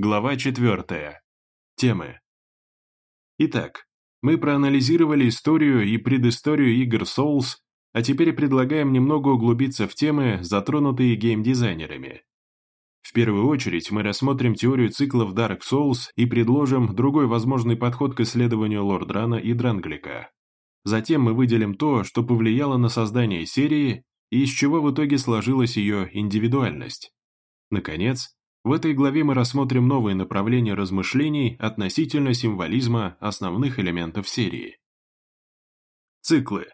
Глава 4. Темы. Итак, мы проанализировали историю и предысторию игр Souls, а теперь предлагаем немного углубиться в темы, затронутые геймдизайнерами. В первую очередь мы рассмотрим теорию циклов Dark Souls и предложим другой возможный подход к исследованию Лордрана и Дранглика. Затем мы выделим то, что повлияло на создание серии и из чего в итоге сложилась ее индивидуальность. Наконец, в этой главе мы рассмотрим новые направления размышлений относительно символизма основных элементов серии. Циклы.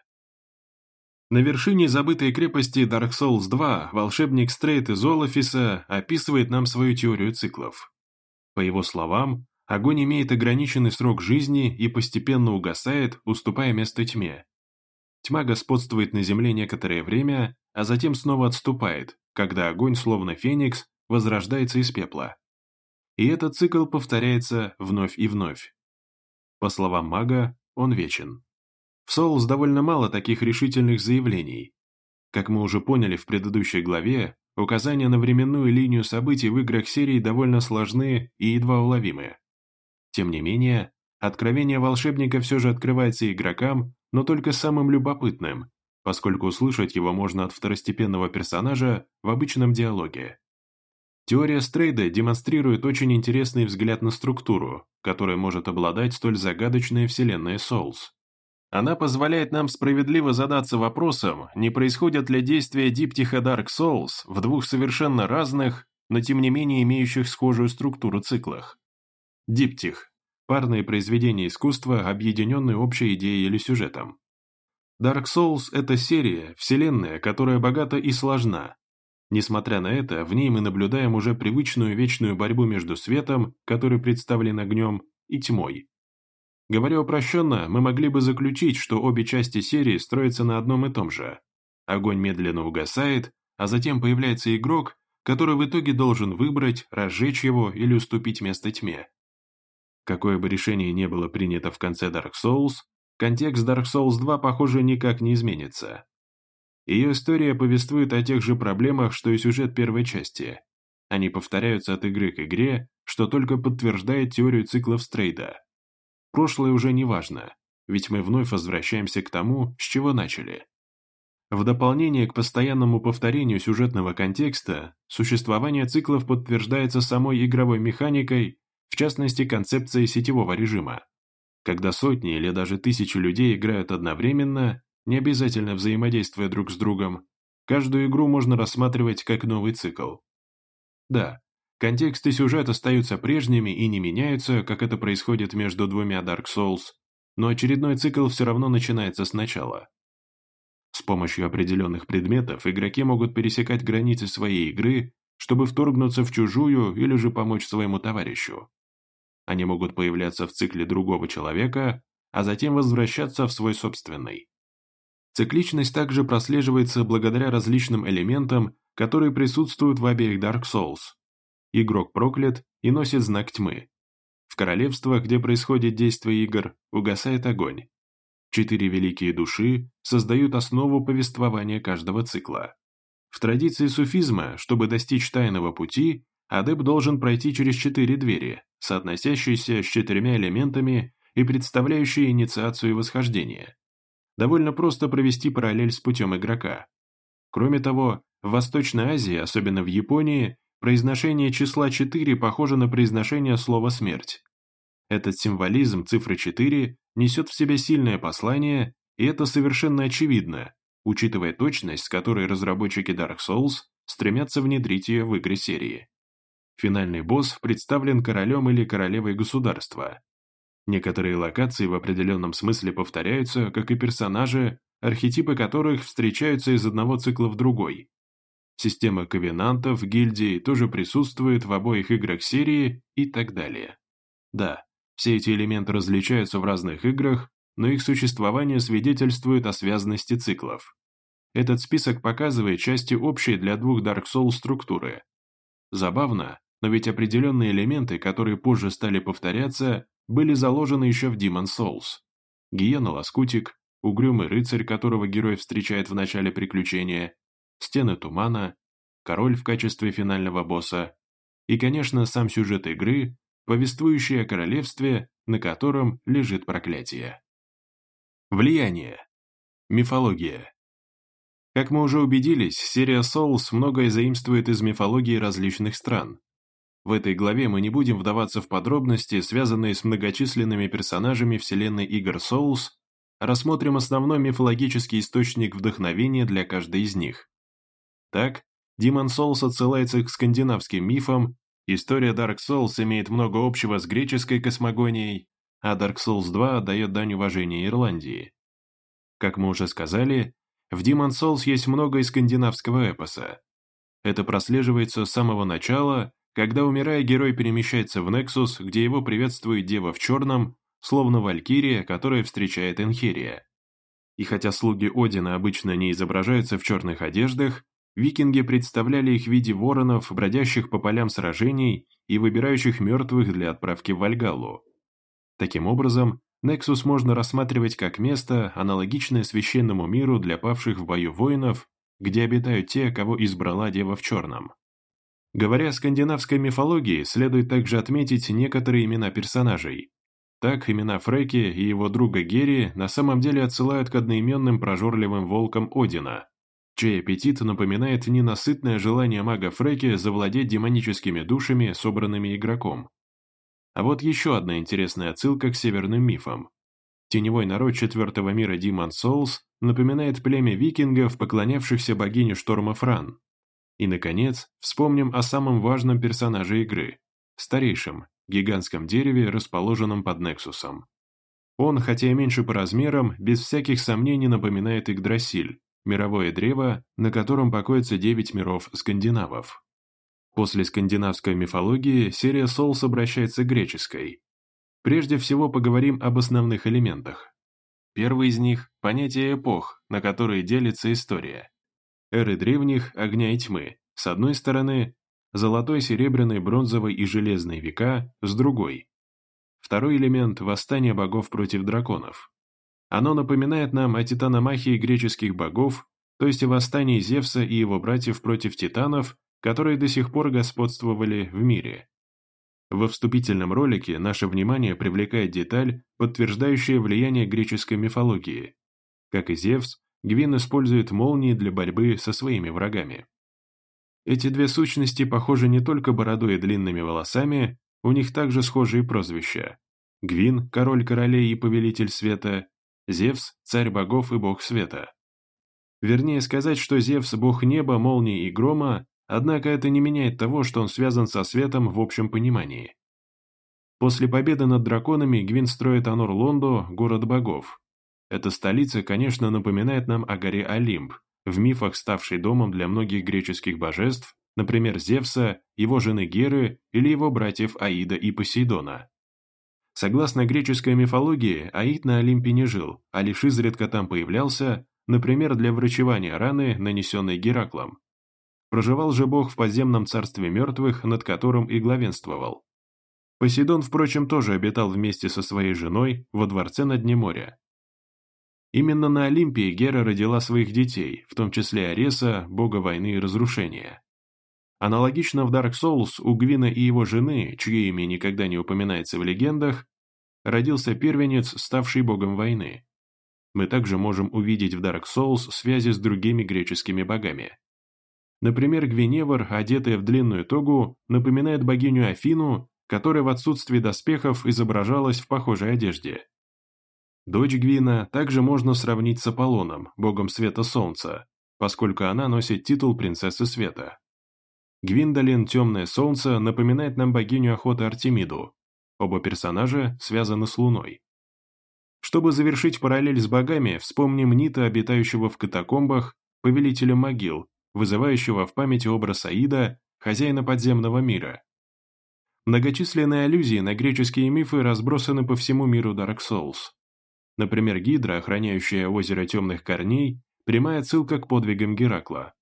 На вершине забытой крепости Dark Souls 2 волшебник Стрейт из Олафиса описывает нам свою теорию циклов. По его словам, огонь имеет ограниченный срок жизни и постепенно угасает, уступая место тьме. Тьма господствует на земле некоторое время, а затем снова отступает, когда огонь, словно феникс, возрождается из пепла. И этот цикл повторяется вновь и вновь. По словам мага, он вечен. В Souls довольно мало таких решительных заявлений. Как мы уже поняли в предыдущей главе, указания на временную линию событий в играх серии довольно сложны и едва уловимы. Тем не менее, откровение волшебника все же открывается игрокам, но только самым любопытным, поскольку услышать его можно от второстепенного персонажа в обычном диалоге. Теория Стрейда демонстрирует очень интересный взгляд на структуру, которой может обладать столь загадочная вселенная Souls. Она позволяет нам справедливо задаться вопросом, не происходят ли действия диптиха Dark Souls в двух совершенно разных, но тем не менее имеющих схожую структуру циклах. Диптих – парные произведения искусства, объединенные общей идеей или сюжетом. Dark Souls – это серия, вселенная, которая богата и сложна, Несмотря на это, в ней мы наблюдаем уже привычную вечную борьбу между светом, который представлен огнем, и тьмой. Говоря упрощенно, мы могли бы заключить, что обе части серии строятся на одном и том же. Огонь медленно угасает, а затем появляется игрок, который в итоге должен выбрать, разжечь его или уступить место тьме. Какое бы решение не было принято в конце Dark Souls, контекст Dark Souls 2, похоже, никак не изменится. Ее история повествует о тех же проблемах, что и сюжет первой части. Они повторяются от игры к игре, что только подтверждает теорию циклов Стрейда. Прошлое уже не важно, ведь мы вновь возвращаемся к тому, с чего начали. В дополнение к постоянному повторению сюжетного контекста, существование циклов подтверждается самой игровой механикой, в частности концепцией сетевого режима. Когда сотни или даже тысячи людей играют одновременно, не обязательно взаимодействуя друг с другом, каждую игру можно рассматривать как новый цикл. Да, контекст и сюжет остаются прежними и не меняются, как это происходит между двумя Dark Souls, но очередной цикл все равно начинается сначала. С помощью определенных предметов игроки могут пересекать границы своей игры, чтобы вторгнуться в чужую или же помочь своему товарищу. Они могут появляться в цикле другого человека, а затем возвращаться в свой собственный. Цикличность также прослеживается благодаря различным элементам, которые присутствуют в обеих Dark Souls. Игрок проклят и носит знак тьмы. В королевствах, где происходит действие игр, угасает огонь. Четыре великие души создают основу повествования каждого цикла. В традиции суфизма, чтобы достичь тайного пути, адепт должен пройти через четыре двери, соотносящиеся с четырьмя элементами и представляющие инициацию и восхождение довольно просто провести параллель с путем игрока. Кроме того, в Восточной Азии, особенно в Японии, произношение числа 4 похоже на произношение слова «смерть». Этот символизм цифры 4 несет в себе сильное послание, и это совершенно очевидно, учитывая точность, с которой разработчики Dark Souls стремятся внедрить ее в игры серии. Финальный босс представлен королем или королевой государства, Некоторые локации в определенном смысле повторяются, как и персонажи, архетипы которых встречаются из одного цикла в другой. Система ковенантов, гильдий тоже присутствует в обоих играх серии и так далее. Да, все эти элементы различаются в разных играх, но их существование свидетельствует о связанности циклов. Этот список показывает части общей для двух Dark Souls структуры. Забавно, но ведь определенные элементы, которые позже стали повторяться, были заложены еще в Demon Souls. Гиена-лоскутик, угрюмый рыцарь, которого герой встречает в начале приключения, стены тумана, король в качестве финального босса. и, конечно, сам сюжет игры, повествующий о королевстве, на котором лежит проклятие. Влияние. Мифология. Как мы уже убедились, серия Souls многое заимствует из мифологии различных стран. В этой главе мы не будем вдаваться в подробности, связанные с многочисленными персонажами вселенной игр Souls, рассмотрим основной мифологический источник вдохновения для каждой из них. Так, Demon Souls отсылается к скандинавским мифам, история Dark Souls имеет много общего с греческой космогонией, а Dark Souls 2 дает дань уважения Ирландии. Как мы уже сказали, в Demon Souls есть много из скандинавского эпоса. Это прослеживается с самого начала, когда, умирая, герой перемещается в Нексус, где его приветствует Дева в черном, словно валькирия, которая встречает Энхерия. И хотя слуги Одина обычно не изображаются в черных одеждах, викинги представляли их в виде воронов, бродящих по полям сражений и выбирающих мертвых для отправки в Вальгаллу. Таким образом, Нексус можно рассматривать как место, аналогичное священному миру для павших в бою воинов, где обитают те, кого избрала Дева в Черном. Говоря о скандинавской мифологии, следует также отметить некоторые имена персонажей. Так, имена Фреки и его друга Герри на самом деле отсылают к одноименным прожорливым волкам Одина, чей аппетит напоминает ненасытное желание мага Фреки завладеть демоническими душами, собранными игроком. А вот еще одна интересная отсылка к северным мифам. Теневой народ четвертого мира Demon Souls напоминает племя викингов, поклонявшихся богине шторма Фран. И, наконец, вспомним о самом важном персонаже игры – старейшем, гигантском дереве, расположенном под Нексусом. Он, хотя и меньше по размерам, без всяких сомнений напоминает Игдрасиль, мировое древо, на котором покоятся девять миров скандинавов. После скандинавской мифологии серия Souls обращается к греческой. Прежде всего поговорим об основных элементах. Первый из них – понятие эпох, на которые делится история. Эры древних, огня и тьмы, с одной стороны, золотой, серебряный, бронзовый и железный века, с другой. Второй элемент – восстание богов против драконов. Оно напоминает нам о титаномахии греческих богов, то есть о восстании Зевса и его братьев против титанов которые до сих пор господствовали в мире. Во вступительном ролике наше внимание привлекает деталь, подтверждающая влияние греческой мифологии. Как и Зевс, Гвин использует молнии для борьбы со своими врагами. Эти две сущности похожи не только бородой и длинными волосами, у них также схожие прозвища. Гвин – король королей и повелитель света, Зевс – царь богов и бог света. Вернее сказать, что Зевс – бог неба, молнии и грома, Однако это не меняет того, что он связан со светом в общем понимании. После победы над драконами Гвин строит Анор-Лондо, город богов. Эта столица, конечно, напоминает нам о горе Олимп, в мифах ставшей домом для многих греческих божеств, например, Зевса, его жены Геры или его братьев Аида и Посейдона. Согласно греческой мифологии, Аид на Олимпе не жил, а лишь изредка там появлялся, например, для врачевания раны, нанесенной Гераклом. Проживал же бог в подземном царстве мертвых, над которым и главенствовал. Посейдон, впрочем, тоже обитал вместе со своей женой во дворце на дне моря. Именно на Олимпии Гера родила своих детей, в том числе Ареса, бога войны и разрушения. Аналогично в Dark Souls у Гвина и его жены, чье имя никогда не упоминается в легендах, родился первенец, ставший богом войны. Мы также можем увидеть в Dark Souls связи с другими греческими богами. Например, Гвиневр, одетая в длинную тогу, напоминает богиню Афину, которая в отсутствии доспехов изображалась в похожей одежде. Дочь Гвина также можно сравнить с Аполлоном, богом света солнца, поскольку она носит титул принцессы света. Гвиндолин Темное Солнце напоминает нам богиню охоты Артемиду. Оба персонажа связаны с Луной. Чтобы завершить параллель с богами, вспомним Нита, обитающего в катакомбах, повелителя могил, вызывающего в памяти образ Аида, хозяина подземного мира. Многочисленные аллюзии на греческие мифы разбросаны по всему миру Dark Souls. Например, Гидра, охраняющая озеро темных корней, прямая ссылка к подвигам Геракла.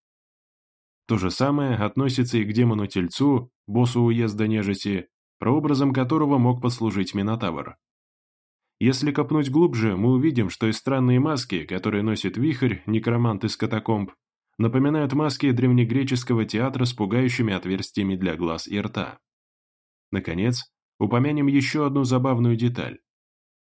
То же самое относится и к демону-тельцу, боссу уезда нежити, прообразом которого мог послужить Минотавр. Если копнуть глубже, мы увидим, что и странные маски, которые носит вихрь, некромант из катакомб, напоминают маски древнегреческого театра с пугающими отверстиями для глаз и рта. Наконец, упомянем еще одну забавную деталь.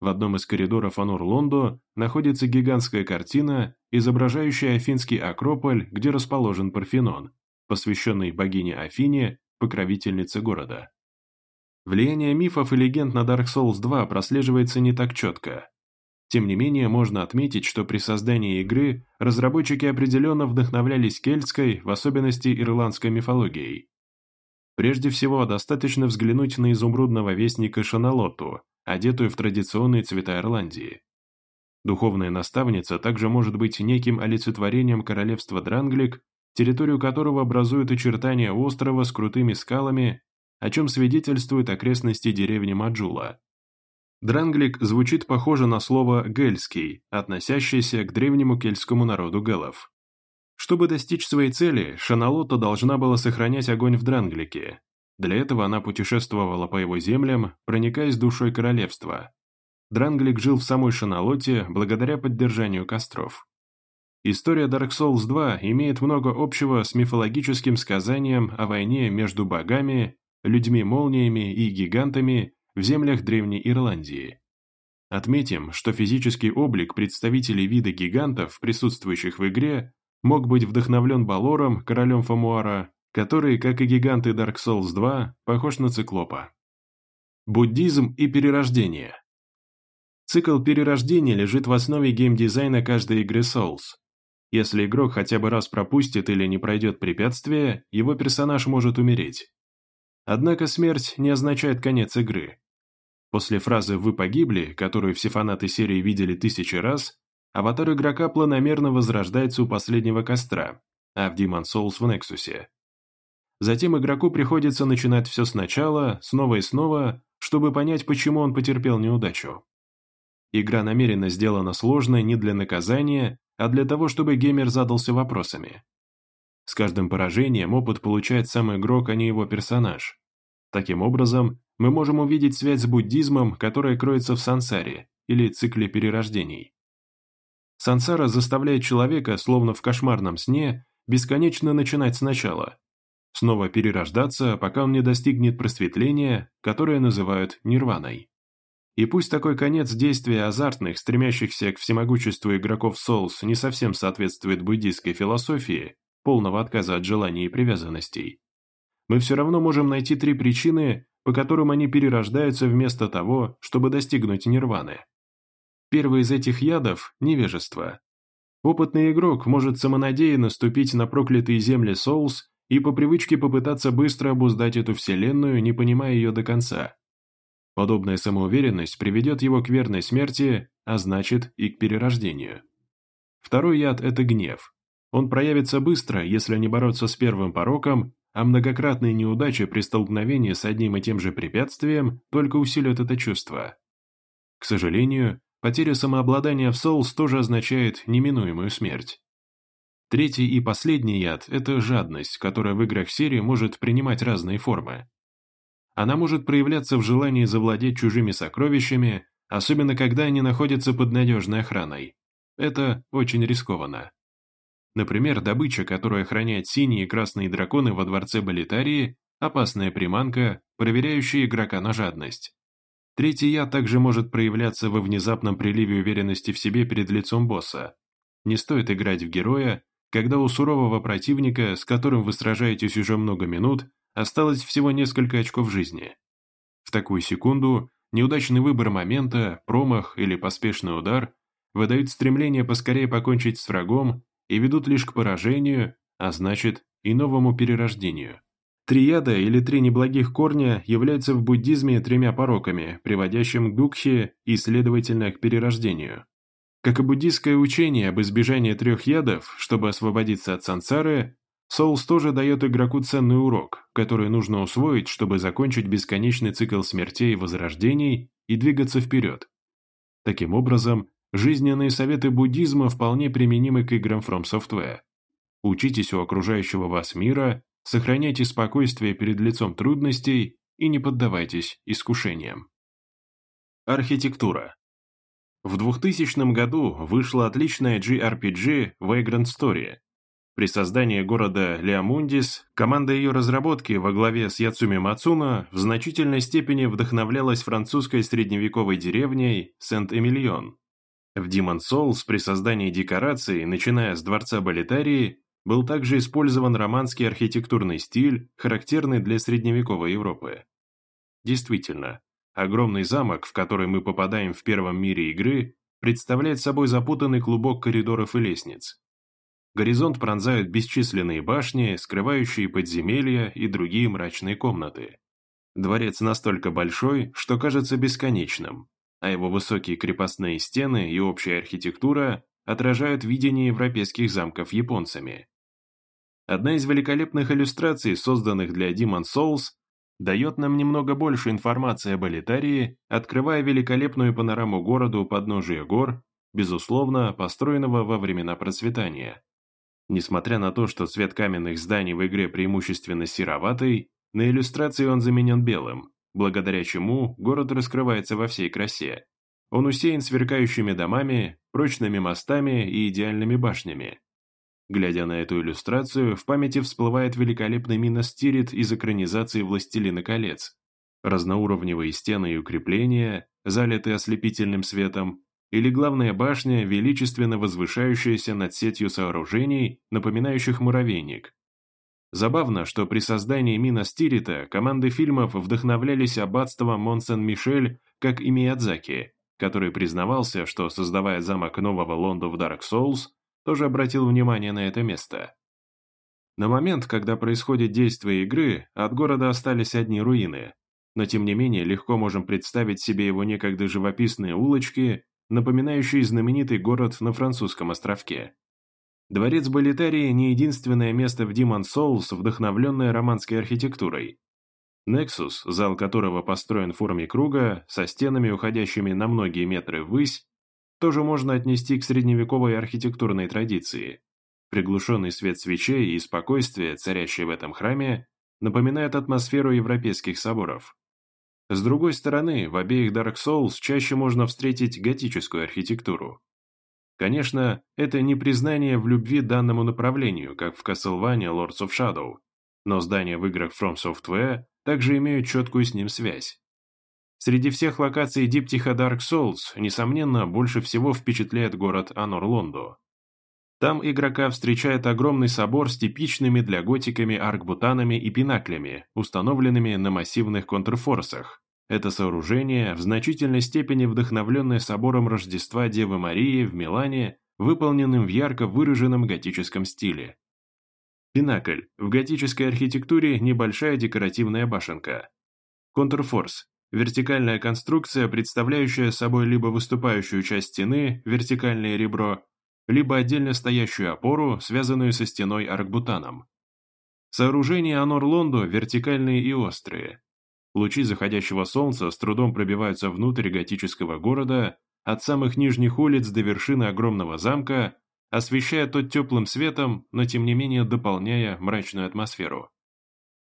В одном из коридоров Анур-Лондо находится гигантская картина, изображающая Афинский Акрополь, где расположен Парфенон, посвященный богине Афине, покровительнице города. Влияние мифов и легенд на Dark Souls 2 прослеживается не так четко. Тем не менее, можно отметить, что при создании игры разработчики определенно вдохновлялись кельтской, в особенности ирландской мифологией. Прежде всего, достаточно взглянуть на изумрудного вестника Шаналоту, одетую в традиционные цвета Ирландии. Духовная наставница также может быть неким олицетворением королевства Дранглик, территорию которого образуют очертания острова с крутыми скалами, о чем свидетельствуют окрестности деревни Маджула. Дранглик звучит похоже на слово «гельский», относящееся к древнему кельтскому народу гэлов. Чтобы достичь своей цели, Шаналота должна была сохранять огонь в Дранглике, для этого она путешествовала по его землям, проникаясь душой королевства. Дранглик жил в самой Шаналоте благодаря поддержанию костров. История Dark Souls 2 имеет много общего с мифологическим сказанием о войне между богами, людьми-молниями и гигантами в землях Древней Ирландии. Отметим, что физический облик представителей вида гигантов, присутствующих в игре, мог быть вдохновлен Балором, королем Фамуара, который, как и гиганты Dark Souls 2, похож на циклопа. Буддизм и перерождение. Цикл перерождения лежит в основе геймдизайна каждой игры Souls. Если игрок хотя бы раз пропустит или не пройдет препятствие, его персонаж может умереть. Однако смерть не означает конец игры. После фразы «Вы погибли», которую все фанаты серии видели тысячи раз, аватар игрока планомерно возрождается у последнего костра, а в Demon Souls в Нексусе. Затем игроку приходится начинать все сначала, снова и снова, чтобы понять, почему он потерпел неудачу. Игра намеренно сделана сложной не для наказания, а для того, чтобы геймер задался вопросами. С каждым поражением опыт получает сам игрок, а не его персонаж. Таким образом, мы можем увидеть связь с буддизмом, которая кроется в сансаре, или цикле перерождений. Сансара заставляет человека, словно в кошмарном сне, бесконечно начинать сначала, снова перерождаться, пока он не достигнет просветления, которое называют нирваной. И пусть такой конец действия азартных, стремящихся к всемогуществу игроков Souls не совсем соответствует буддийской философии, полного отказа от желаний и привязанностей, мы все равно можем найти три причины, по которым они перерождаются вместо того, чтобы достигнуть нирваны. Первый из этих ядов – невежество. Опытный игрок может самонадеянно ступить на проклятые земли Souls и по привычке попытаться быстро обуздать эту вселенную, не понимая ее до конца. Подобная самоуверенность приведет его к верной смерти, а значит и к перерождению. Второй яд – это гнев. Он проявится быстро, если не бороться с первым пороком, а многократные неудачи при столкновении с одним и тем же препятствием только усилят это чувство. К сожалению, потеря самообладания в Souls тоже означает неминуемую смерть. Третий и последний яд – это жадность, которая в играх серии может принимать разные формы. Она может проявляться в желании завладеть чужими сокровищами, особенно когда они находятся под надежной охраной. Это очень рискованно. Например, добыча, которую охраняют синие и красные драконы во дворце Болитарии – опасная приманка, проверяющая игрока на жадность. Третий яд также может проявляться во внезапном приливе уверенности в себе перед лицом босса. Не стоит играть в героя, когда у сурового противника, с которым вы сражаетесь уже много минут, осталось всего несколько очков жизни. В такую секунду неудачный выбор момента, промах или поспешный удар выдают стремление поскорее покончить с врагом и ведут лишь к поражению, а значит и новому перерождению. Трияда или три неблагих корня являются в буддизме тремя пороками, приводящим к дукхе и, следовательно, к перерождению. Как и буддийское учение об избежании трех ядов, чтобы освободиться от сансары, Соулс тоже дает игроку ценный урок, который нужно усвоить, чтобы закончить бесконечный цикл смертей и возрождений и двигаться вперед. Таким образом, жизненные советы буддизма вполне применимы к играм From Software. Учитесь у окружающего вас мира, сохраняйте спокойствие перед лицом трудностей и не поддавайтесь искушениям. Архитектура в 2000 году вышла отличная JRPG Vagrant Story. При создании города Леомундис команда ее разработки во главе с Яцуми Мацуна в значительной степени вдохновлялась французской средневековой деревней Сент-Эмильон. В Demon Souls при создании декораций, начиная с дворца Болитарии, был также использован романский архитектурный стиль, характерный для средневековой Европы. Действительно, огромный замок, в который мы попадаем в первом мире игры, представляет собой запутанный клубок коридоров и лестниц. Горизонт пронзают бесчисленные башни, скрывающие подземелья и другие мрачные комнаты. Дворец настолько большой, что кажется бесконечным, а его высокие крепостные стены и общая архитектура отражают видение европейских замков японцами. Одна из великолепных иллюстраций, созданных для Demon Souls, дает нам немного больше информации об Элитарии, открывая великолепную панораму города у подножия гор, безусловно, построенного во времена процветания. Несмотря на то, что цвет каменных зданий в игре преимущественно сероватый, на иллюстрации он заменен белым, благодаря чему город раскрывается во всей красе. Он усеян сверкающими домами, прочными мостами и идеальными башнями. Глядя на эту иллюстрацию, в памяти всплывает великолепный Минос из экранизации «Властелина колец». Разноуровневые стены и укрепления, залитые ослепительным светом, или главная башня, величественно возвышающаяся над сетью сооружений, напоминающих муравейник. Забавно, что при создании Стирита команды фильмов вдохновлялись аббатством Монсен-Мишель, как и Миядзаки, который признавался, что, создавая замок нового Лонда в Dark Souls, тоже обратил внимание на это место. На момент, когда происходит действие игры, от города остались одни руины, но тем не менее легко можем представить себе его некогда живописные улочки напоминающий знаменитый город на французском островке. Дворец Болитарии не единственное место в Demon Souls, вдохновленное романской архитектурой. Nexus, зал которого построен в форме круга, со стенами, уходящими на многие метры ввысь, тоже можно отнести к средневековой архитектурной традиции. Приглушенный свет свечей и спокойствие, царящее в этом храме, напоминают атмосферу европейских соборов. С другой стороны, в обеих Dark Souls чаще можно встретить готическую архитектуру. Конечно, это не признание в любви данному направлению, как в Castlevania Lords of Shadow, но здания в играх From Software также имеют четкую с ним связь. Среди всех локаций диптиха Dark Souls, несомненно, больше всего впечатляет город Анор-Лондо. Там игрока встречает огромный собор с типичными для готиками аркбутанами и пинаклями, установленными на массивных контрфорсах. Это сооружение, в значительной степени вдохновленное собором Рождества Девы Марии в Милане, выполненным в ярко выраженном готическом стиле. Пинакль. В готической архитектуре небольшая декоративная башенка. Контрфорс. Вертикальная конструкция, представляющая собой либо выступающую часть стены, вертикальное ребро, либо отдельно стоящую опору, связанную со стеной аркбутаном. Сооружения Анор-Лондо вертикальные и острые. Лучи заходящего солнца с трудом пробиваются внутрь готического города, от самых нижних улиц до вершины огромного замка, освещая тот теплым светом, но тем не менее дополняя мрачную атмосферу.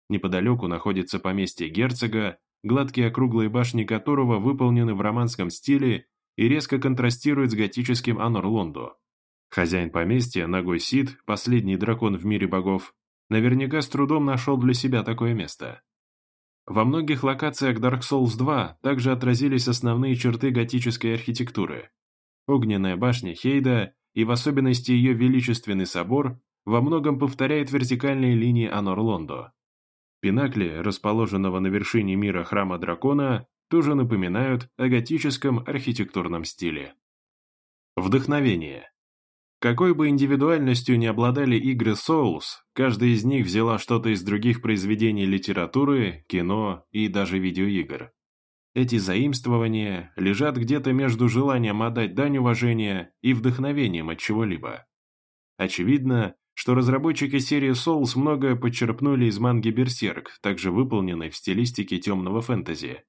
Неподалеку находится поместье герцога, гладкие округлые башни которого выполнены в романском стиле и резко контрастируют с готическим Анор-Лондо. Хозяин поместья, Ногой Сид, последний дракон в мире богов, наверняка с трудом нашел для себя такое место. Во многих локациях Dark Souls 2 также отразились основные черты готической архитектуры. Огненная башня Хейда и в особенности ее величественный собор во многом повторяет вертикальные линии Анор-Лондо. Пинакли, расположенного на вершине мира храма дракона, тоже напоминают о готическом архитектурном стиле. Вдохновение. Какой бы индивидуальностью ни обладали игры Souls, каждая из них взяла что-то из других произведений литературы, кино и даже видеоигр. Эти заимствования лежат где-то между желанием отдать дань уважения и вдохновением от чего-либо. Очевидно, что разработчики серии Souls многое подчерпнули из манги Берсерк, также выполненной в стилистике темного фэнтези.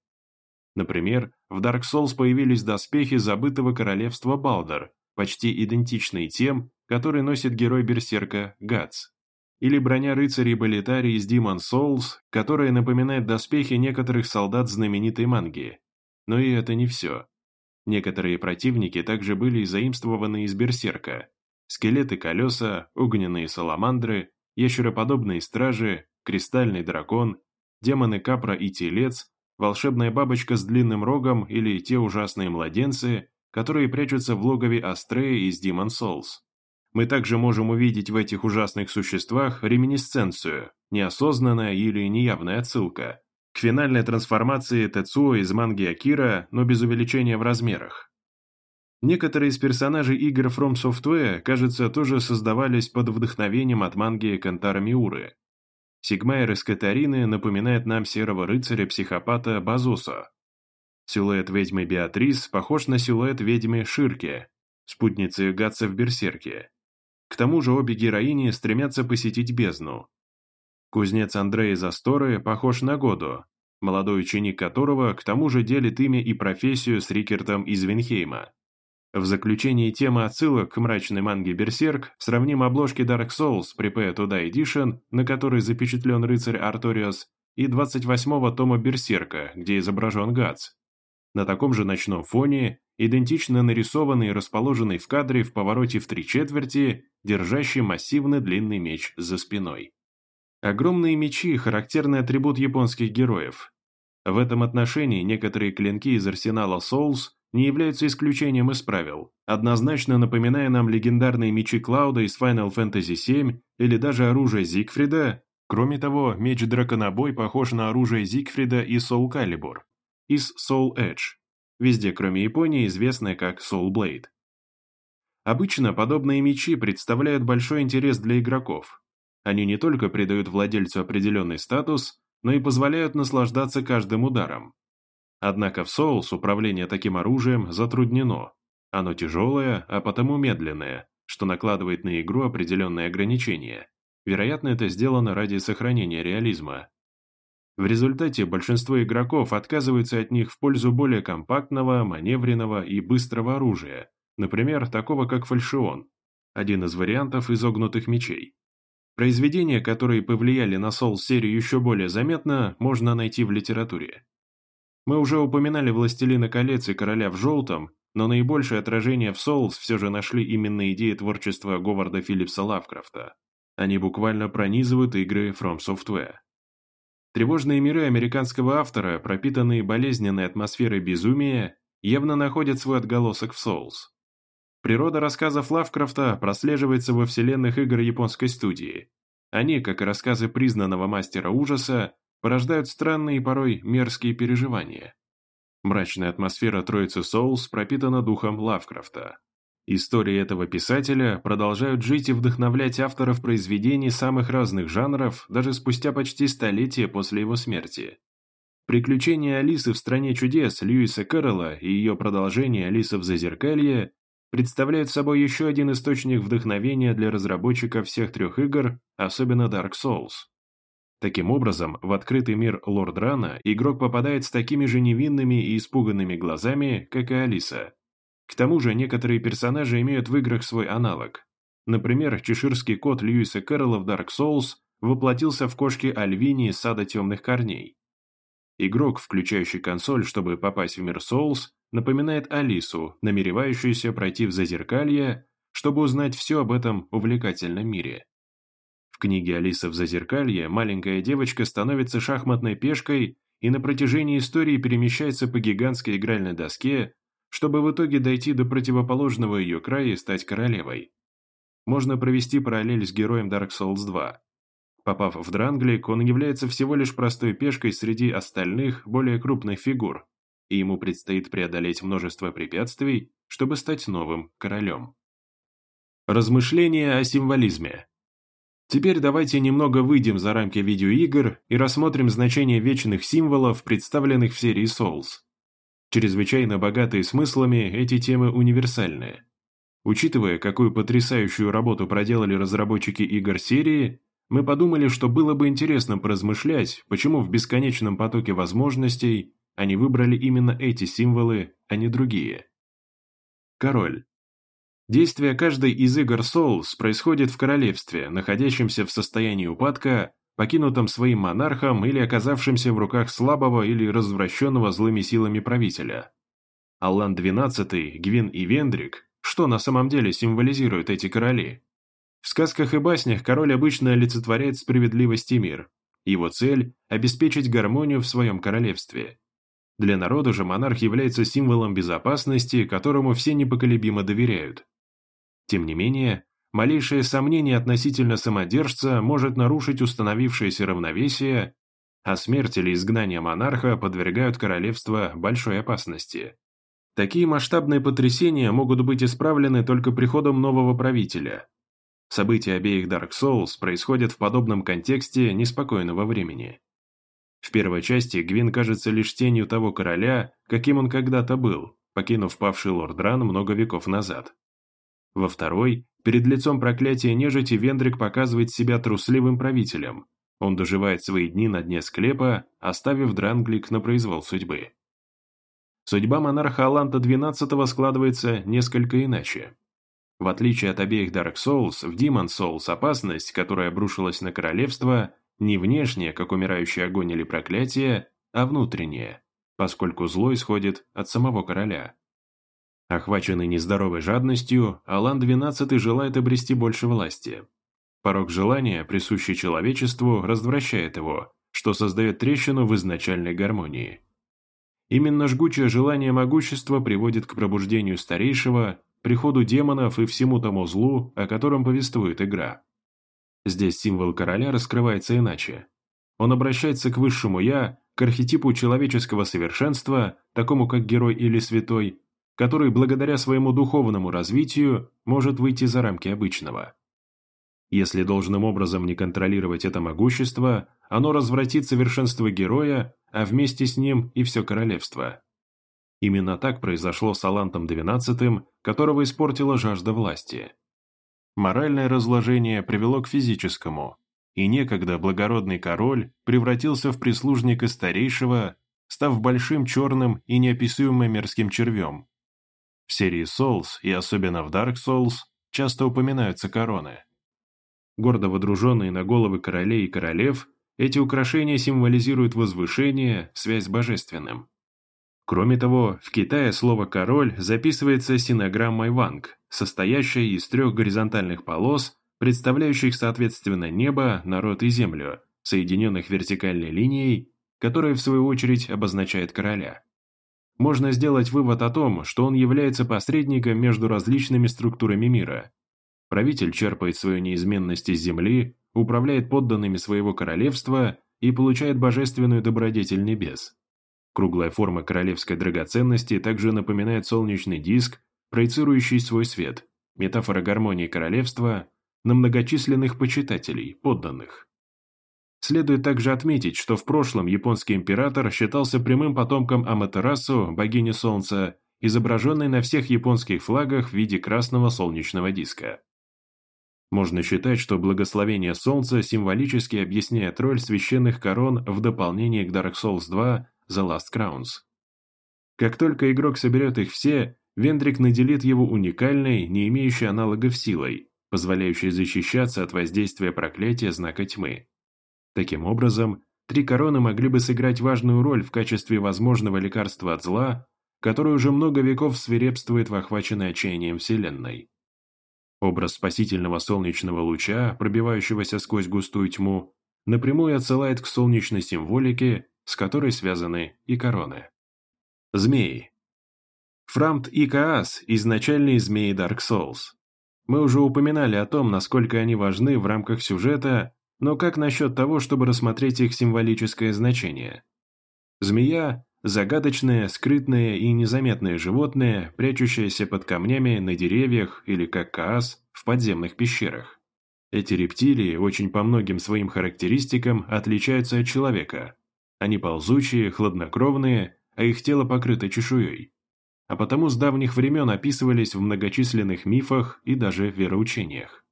Например, в Dark Souls появились доспехи забытого королевства Балдер, почти идентичные тем, которые носит герой Берсерка Гатс. Или броня рыцарей Болитари из Demon Souls, которая напоминает доспехи некоторых солдат знаменитой манги. Но и это не все. Некоторые противники также были заимствованы из Берсерка. Скелеты-колеса, огненные саламандры, ящероподобные стражи, кристальный дракон, демоны Капра и Телец, волшебная бабочка с длинным рогом или те ужасные младенцы, которые прячутся в логове Астрея из Demon Souls. Мы также можем увидеть в этих ужасных существах реминисценцию, неосознанная или неявная отсылка, к финальной трансформации Тецуо из манги Акира, но без увеличения в размерах. Некоторые из персонажей игр From Software, кажется, тоже создавались под вдохновением от манги Кантара Миуры. Сигмайр из Катарины напоминает нам серого рыцаря-психопата Базуса. Силуэт ведьмы Беатрис похож на силуэт ведьмы Ширки, спутницы Гатса в Берсерке. К тому же обе героини стремятся посетить бездну. Кузнец Андрей Засторы похож на Году, молодой ученик которого к тому же делит имя и профессию с Рикертом из Винхейма. В заключении темы отсылок к мрачной манге «Берсерк» сравним обложки Dark Souls Prepare to Die Edition, на которой запечатлен рыцарь Арториос, и 28-го тома «Берсерка», где изображен Гац. На таком же ночном фоне, идентично нарисованный и расположенный в кадре в повороте в три четверти, держащий массивный длинный меч за спиной. Огромные мечи – характерный атрибут японских героев. В этом отношении некоторые клинки из арсенала Souls – не являются исключением из правил, однозначно напоминая нам легендарные мечи Клауда из Final Fantasy VII или даже оружие Зигфрида. Кроме того, меч Драконобой похож на оружие Зигфрида и Soul Calibur из Soul Edge, везде кроме Японии известное как Soul Blade. Обычно подобные мечи представляют большой интерес для игроков. Они не только придают владельцу определенный статус, но и позволяют наслаждаться каждым ударом. Однако в Souls управление таким оружием затруднено. Оно тяжелое, а потому медленное, что накладывает на игру определенные ограничения. Вероятно, это сделано ради сохранения реализма. В результате большинство игроков отказываются от них в пользу более компактного, маневренного и быстрого оружия, например, такого как фальшион, один из вариантов изогнутых мечей. Произведения, которые повлияли на Souls-серию еще более заметно, можно найти в литературе. Мы уже упоминали «Властелина колец» и «Короля в желтом», но наибольшее отражение в Souls все же нашли именно идеи творчества Говарда Филлипса Лавкрафта. Они буквально пронизывают игры From Software. Тревожные миры американского автора, пропитанные болезненной атмосферой безумия, явно находят свой отголосок в Souls. Природа рассказов Лавкрафта прослеживается во вселенных игр японской студии. Они, как и рассказы признанного мастера ужаса, порождают странные и порой мерзкие переживания. Мрачная атмосфера Троицы Соулс пропитана духом Лавкрафта. Истории этого писателя продолжают жить и вдохновлять авторов произведений самых разных жанров даже спустя почти столетие после его смерти. Приключения Алисы в «Стране чудес» Льюиса Кэрролла и ее продолжение «Алиса в Зазеркалье» представляют собой еще один источник вдохновения для разработчиков всех трех игр, особенно Dark Souls. Таким образом, в открытый мир Лорд Рана игрок попадает с такими же невинными и испуганными глазами, как и Алиса. К тому же некоторые персонажи имеют в играх свой аналог. Например, чеширский кот Льюиса Кэрролла в Dark Souls воплотился в кошке Альвини из Сада Темных Корней. Игрок, включающий консоль, чтобы попасть в мир Souls, напоминает Алису, намеревающуюся пройти в Зазеркалье, чтобы узнать все об этом увлекательном мире. В книге «Алиса в зазеркалье» маленькая девочка становится шахматной пешкой и на протяжении истории перемещается по гигантской игральной доске, чтобы в итоге дойти до противоположного ее края и стать королевой. Можно провести параллель с героем Dark Souls 2. Попав в Дранглик, он является всего лишь простой пешкой среди остальных, более крупных фигур, и ему предстоит преодолеть множество препятствий, чтобы стать новым королем. Размышления о символизме Теперь давайте немного выйдем за рамки видеоигр и рассмотрим значение вечных символов, представленных в серии Souls. Чрезвычайно богатые смыслами, эти темы универсальны. Учитывая, какую потрясающую работу проделали разработчики игр серии, мы подумали, что было бы интересно поразмышлять, почему в бесконечном потоке возможностей они выбрали именно эти символы, а не другие. Король. Действие каждой из игр Souls происходит в королевстве, находящемся в состоянии упадка, покинутом своим монархом или оказавшемся в руках слабого или развращенного злыми силами правителя. Аллан XII, Гвин и Вендрик что на самом деле символизируют эти короли. В сказках и баснях король обычно олицетворяет справедливость и мир. Его цель – обеспечить гармонию в своем королевстве. Для народа же монарх является символом безопасности, которому все непоколебимо доверяют. Тем не менее, малейшее сомнение относительно самодержца может нарушить установившееся равновесие, а смерть или изгнание монарха подвергают королевство большой опасности. Такие масштабные потрясения могут быть исправлены только приходом нового правителя. События обеих Dark Souls происходят в подобном контексте неспокойного времени. В первой части Гвин кажется лишь тенью того короля, каким он когда-то был, покинув павший лорд Ран много веков назад. Во второй, перед лицом проклятия нежити Вендрик показывает себя трусливым правителем. Он доживает свои дни на дне склепа, оставив Дранглик на произвол судьбы. Судьба монарха Аланта XII складывается несколько иначе. В отличие от обеих Dark Souls, в Demon Souls опасность, которая обрушилась на королевство, не внешняя, как умирающий огонь или проклятие, а внутренняя, поскольку зло исходит от самого короля. Охваченный нездоровой жадностью, Алан XII желает обрести больше власти. Порог желания, присущий человечеству, развращает его, что создает трещину в изначальной гармонии. Именно жгучее желание могущества приводит к пробуждению старейшего, приходу демонов и всему тому злу, о котором повествует игра. Здесь символ короля раскрывается иначе. Он обращается к высшему «я», к архетипу человеческого совершенства, такому как герой или святой, который благодаря своему духовному развитию может выйти за рамки обычного. Если должным образом не контролировать это могущество, оно развратит совершенство героя, а вместе с ним и все королевство. Именно так произошло с Алантом XII, которого испортила жажда власти. Моральное разложение привело к физическому, и некогда благородный король превратился в прислужника старейшего, став большим черным и неописуемо мерзким червем. В серии Souls и особенно в Dark Souls часто упоминаются короны. Гордо водруженные на головы королей и королев, эти украшения символизируют возвышение, связь с божественным. Кроме того, в Китае слово «король» записывается синограммой «ванг», состоящей из трех горизонтальных полос, представляющих соответственно небо, народ и землю, соединенных вертикальной линией, которая в свою очередь обозначает короля. Можно сделать вывод о том, что он является посредником между различными структурами мира, Правитель черпает свою неизменность из земли, управляет подданными своего королевства и получает божественную добродетель небес. Круглая форма королевской драгоценности также напоминает солнечный диск, проецирующий свой свет, метафора гармонии королевства, на многочисленных почитателей, подданных. Следует также отметить, что в прошлом японский император считался прямым потомком Аматерасу, богини солнца, изображенной на всех японских флагах в виде красного солнечного диска. Можно считать, что благословение Солнца символически объясняет роль священных корон в дополнение к Dark Souls 2 The Last Crowns. Как только игрок соберет их все, Вендрик наделит его уникальной, не имеющей аналогов силой, позволяющей защищаться от воздействия проклятия знака тьмы. Таким образом, три короны могли бы сыграть важную роль в качестве возможного лекарства от зла, которое уже много веков свирепствует в охваченной отчаянием Вселенной. Образ спасительного солнечного луча, пробивающегося сквозь густую тьму, напрямую отсылает к солнечной символике, с которой связаны и короны. Змеи. Фрамт и Каас – изначальные змеи Dark Souls. Мы уже упоминали о том, насколько они важны в рамках сюжета, но как насчет того, чтобы рассмотреть их символическое значение? Змея Загадочное, скрытное и незаметное животное, прячущееся под камнями на деревьях или как каас в подземных пещерах. Эти рептилии очень по многим своим характеристикам отличаются от человека. Они ползучие, хладнокровные, а их тело покрыто чешуей. А потому с давних времен описывались в многочисленных мифах и даже вероучениях.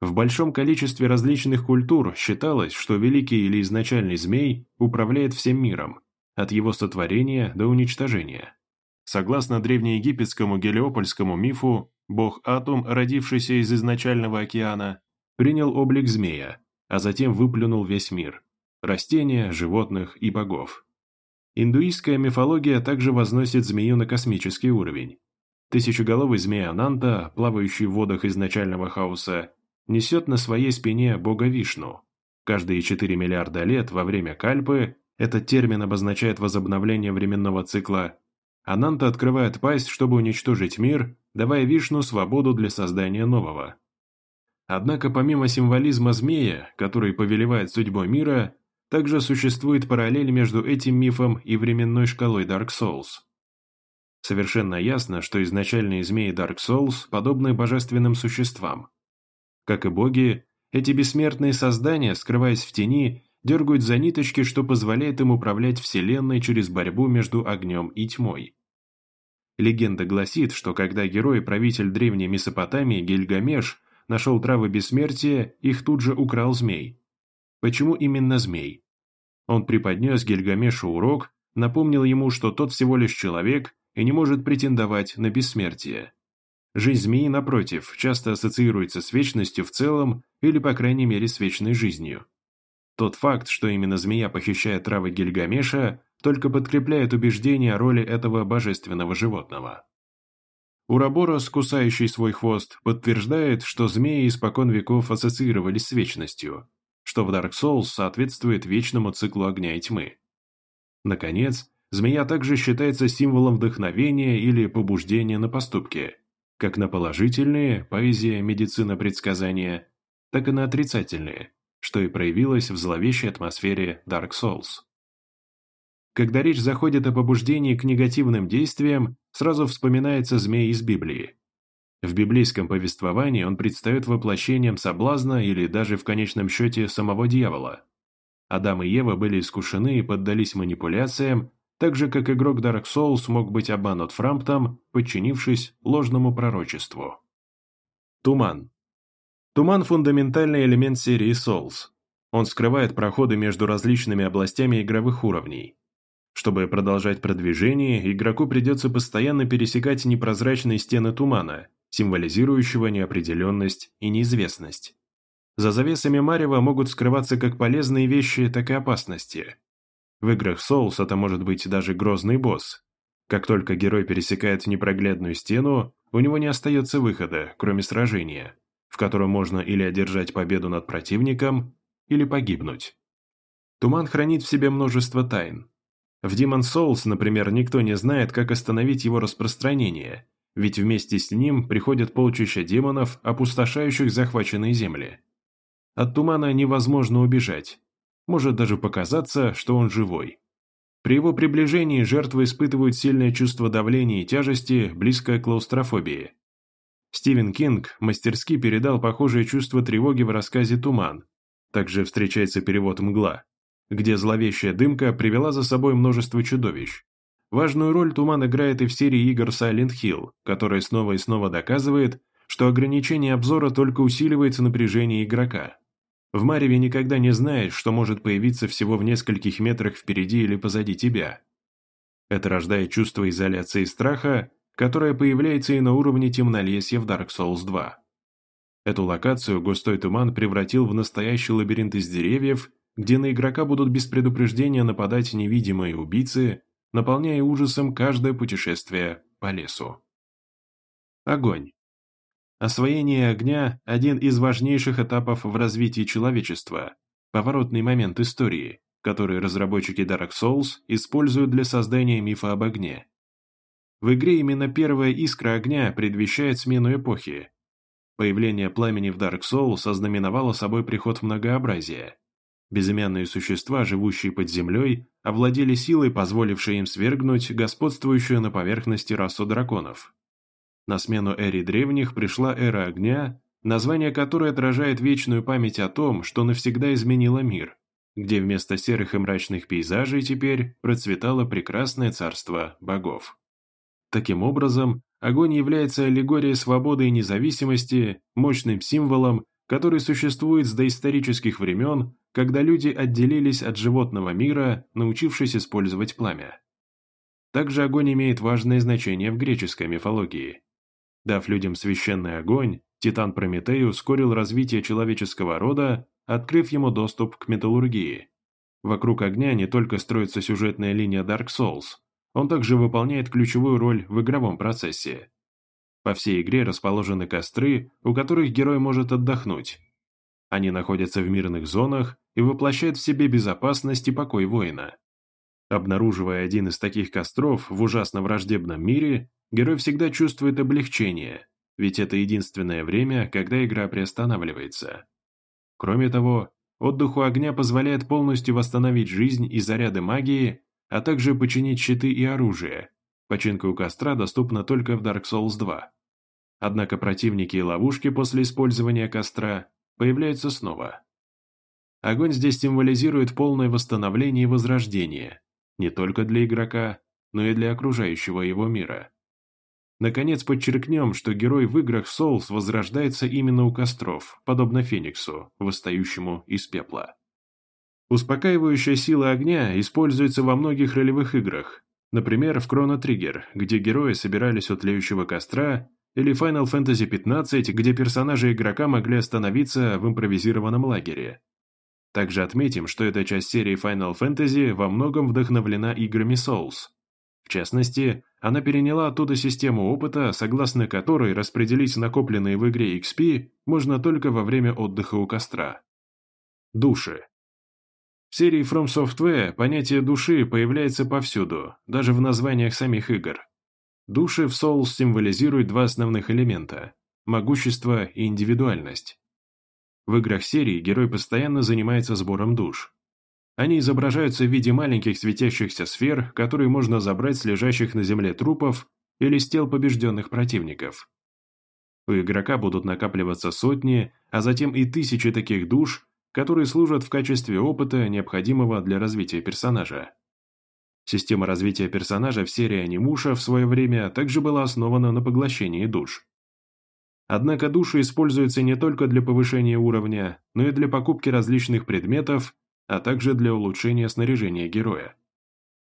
В большом количестве различных культур считалось, что великий или изначальный змей управляет всем миром, от его сотворения до уничтожения. Согласно древнеегипетскому гелиопольскому мифу, бог Атум, родившийся из изначального океана, принял облик змея, а затем выплюнул весь мир – растения, животных и богов. Индуистская мифология также возносит змею на космический уровень. Тысячеголовый змей Ананта, плавающий в водах изначального хаоса, несет на своей спине бога Вишну. Каждые 4 миллиарда лет во время кальпы, этот термин обозначает возобновление временного цикла, Ананта открывает пасть, чтобы уничтожить мир, давая Вишну свободу для создания нового. Однако помимо символизма змея, который повелевает судьбой мира, также существует параллель между этим мифом и временной шкалой Dark Souls. Совершенно ясно, что изначальные змеи Dark Souls подобны божественным существам. Как и боги, эти бессмертные создания, скрываясь в тени, дергают за ниточки, что позволяет им управлять Вселенной через борьбу между огнем и тьмой. Легенда гласит, что когда герой-правитель древней Месопотамии Гильгамеш нашел травы бессмертия, их тут же украл змей. Почему именно змей? Он преподнес Гильгамешу урок, напомнил ему, что тот всего лишь человек и не может претендовать на бессмертие. Жизнь змеи, напротив, часто ассоциируется с вечностью в целом или, по крайней мере, с вечной жизнью. Тот факт, что именно змея похищает травы Гильгамеша, только подкрепляет убеждение о роли этого божественного животного. Ураборос, кусающий свой хвост, подтверждает, что змеи испокон веков ассоциировались с вечностью, что в Dark Souls соответствует вечному циклу огня и тьмы. Наконец, змея также считается символом вдохновения или побуждения на поступки, как на положительные, поэзия, медицина, предсказания, так и на отрицательные, что и проявилось в зловещей атмосфере Dark Souls. Когда речь заходит о побуждении к негативным действиям, сразу вспоминается змей из Библии. В библейском повествовании он предстает воплощением соблазна или даже в конечном счете самого дьявола. Адам и Ева были искушены и поддались манипуляциям, так же, как игрок Dark Souls мог быть обманут Фрамптом, подчинившись ложному пророчеству. Туман. Туман – фундаментальный элемент серии Souls. Он скрывает проходы между различными областями игровых уровней. Чтобы продолжать продвижение, игроку придется постоянно пересекать непрозрачные стены тумана, символизирующего неопределенность и неизвестность. За завесами Марева могут скрываться как полезные вещи, так и опасности. В играх Souls это может быть даже грозный босс. Как только герой пересекает непроглядную стену, у него не остается выхода, кроме сражения, в котором можно или одержать победу над противником, или погибнуть. Туман хранит в себе множество тайн. В Demon Souls, например, никто не знает, как остановить его распространение, ведь вместе с ним приходят полчища демонов, опустошающих захваченные земли. От тумана невозможно убежать, может даже показаться, что он живой. При его приближении жертвы испытывают сильное чувство давления и тяжести, близкое к клаустрофобии. Стивен Кинг мастерски передал похожее чувство тревоги в рассказе «Туман». Также встречается перевод «Мгла», где зловещая дымка привела за собой множество чудовищ. Важную роль «Туман» играет и в серии игр Silent Hill, которая снова и снова доказывает, что ограничение обзора только усиливает напряжение игрока. В Мареве никогда не знаешь, что может появиться всего в нескольких метрах впереди или позади тебя. Это рождает чувство изоляции и страха, которое появляется и на уровне темнолесья в Dark Souls 2. Эту локацию густой туман превратил в настоящий лабиринт из деревьев, где на игрока будут без предупреждения нападать невидимые убийцы, наполняя ужасом каждое путешествие по лесу. Огонь. Освоение огня – один из важнейших этапов в развитии человечества, поворотный момент истории, который разработчики Dark Souls используют для создания мифа об огне. В игре именно первая искра огня предвещает смену эпохи. Появление пламени в Dark Souls ознаменовало собой приход многообразия. Безымянные существа, живущие под землей, овладели силой, позволившей им свергнуть господствующую на поверхности расу драконов. На смену эре древних пришла эра огня, название которой отражает вечную память о том, что навсегда изменило мир, где вместо серых и мрачных пейзажей теперь процветало прекрасное царство богов. Таким образом, огонь является аллегорией свободы и независимости, мощным символом, который существует с доисторических времен, когда люди отделились от животного мира, научившись использовать пламя. Также огонь имеет важное значение в греческой мифологии. Дав людям священный огонь, Титан Прометей ускорил развитие человеческого рода, открыв ему доступ к металлургии. Вокруг огня не только строится сюжетная линия Dark Souls, он также выполняет ключевую роль в игровом процессе. По всей игре расположены костры, у которых герой может отдохнуть. Они находятся в мирных зонах и воплощают в себе безопасность и покой воина. Обнаруживая один из таких костров в ужасно враждебном мире, герой всегда чувствует облегчение, ведь это единственное время, когда игра приостанавливается. Кроме того, отдых у огня позволяет полностью восстановить жизнь и заряды магии, а также починить щиты и оружие. Починка у костра доступна только в Dark Souls 2. Однако противники и ловушки после использования костра появляются снова. Огонь здесь символизирует полное восстановление и возрождение, не только для игрока, но и для окружающего его мира. Наконец подчеркнем, что герой в играх Souls возрождается именно у костров, подобно Фениксу, восстающему из пепла. Успокаивающая сила огня используется во многих ролевых играх, например, в Chrono Trigger, где герои собирались у тлеющего костра или Final Fantasy XV, где персонажи игрока могли остановиться в импровизированном лагере. Также отметим, что эта часть серии Final Fantasy во многом вдохновлена играми Souls. В частности, она переняла оттуда систему опыта, согласно которой распределить накопленные в игре XP можно только во время отдыха у костра. Души. В серии From Software понятие души появляется повсюду, даже в названиях самих игр. Души в Souls символизируют два основных элемента – могущество и индивидуальность. В играх серии герой постоянно занимается сбором душ. Они изображаются в виде маленьких светящихся сфер, которые можно забрать с лежащих на земле трупов или с тел побежденных противников. У игрока будут накапливаться сотни, а затем и тысячи таких душ, которые служат в качестве опыта, необходимого для развития персонажа. Система развития персонажа в серии Анимуша в свое время также была основана на поглощении душ. Однако души используются не только для повышения уровня, но и для покупки различных предметов, а также для улучшения снаряжения героя.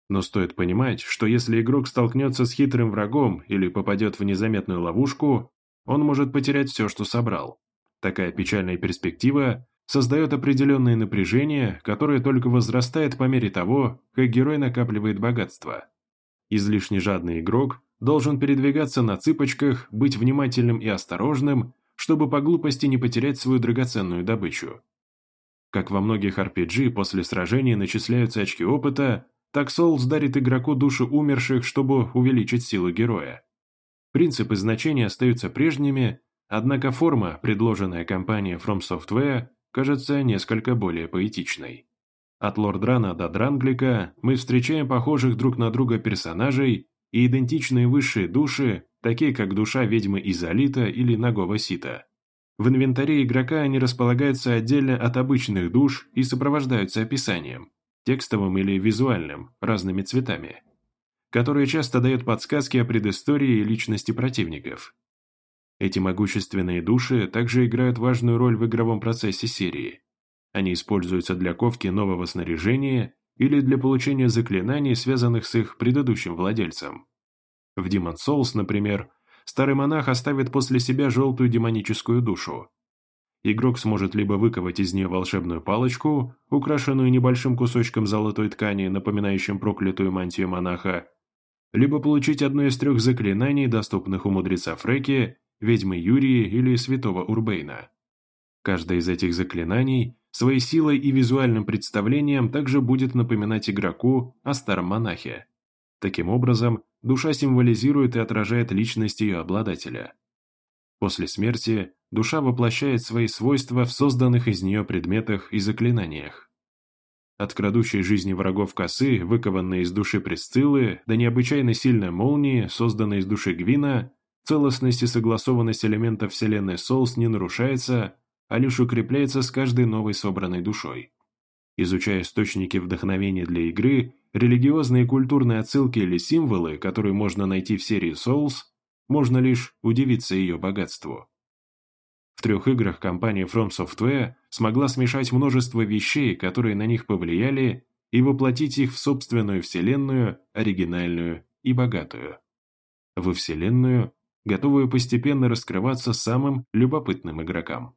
Но стоит понимать, что если игрок столкнется с хитрым врагом или попадет в незаметную ловушку, он может потерять все, что собрал. Такая печальная перспектива создает определенное напряжение, которое только возрастает по мере того, как герой накапливает богатство. Излишне жадный игрок должен передвигаться на цыпочках, быть внимательным и осторожным, чтобы по глупости не потерять свою драгоценную добычу. Как во многих RPG после сражения начисляются очки опыта, так Souls дарит игроку душу умерших, чтобы увеличить силу героя. Принципы значения остаются прежними, однако форма, предложенная компанией From Software, кажется несколько более поэтичной. От Лордрана до Дранглика мы встречаем похожих друг на друга персонажей и идентичные высшие души, такие как душа ведьмы Изолита или Нагого Сита. В инвентаре игрока они располагаются отдельно от обычных душ и сопровождаются описанием, текстовым или визуальным, разными цветами, которые часто дают подсказки о предыстории и личности противников. Эти могущественные души также играют важную роль в игровом процессе серии. Они используются для ковки нового снаряжения или для получения заклинаний, связанных с их предыдущим владельцем. В Demon Souls, например, старый монах оставит после себя желтую демоническую душу. Игрок сможет либо выковать из нее волшебную палочку, украшенную небольшим кусочком золотой ткани, напоминающим проклятую мантию монаха, либо получить одно из трех заклинаний, доступных у мудреца Фреки ведьмы Юрии или святого Урбейна. Каждое из этих заклинаний своей силой и визуальным представлением также будет напоминать игроку о старом монахе. Таким образом, душа символизирует и отражает личность ее обладателя. После смерти душа воплощает свои свойства в созданных из нее предметах и заклинаниях. От крадущей жизни врагов косы, выкованной из души Пресциллы, до необычайно сильной молнии, созданной из души Гвина, Целостность и согласованность элементов вселенной Souls не нарушается, а лишь укрепляется с каждой новой собранной душой. Изучая источники вдохновения для игры, религиозные и культурные отсылки или символы, которые можно найти в серии Souls, можно лишь удивиться ее богатству. В трех играх компания From Software смогла смешать множество вещей, которые на них повлияли, и воплотить их в собственную вселенную, оригинальную и богатую. Во вселенную, готовую постепенно раскрываться самым любопытным игрокам.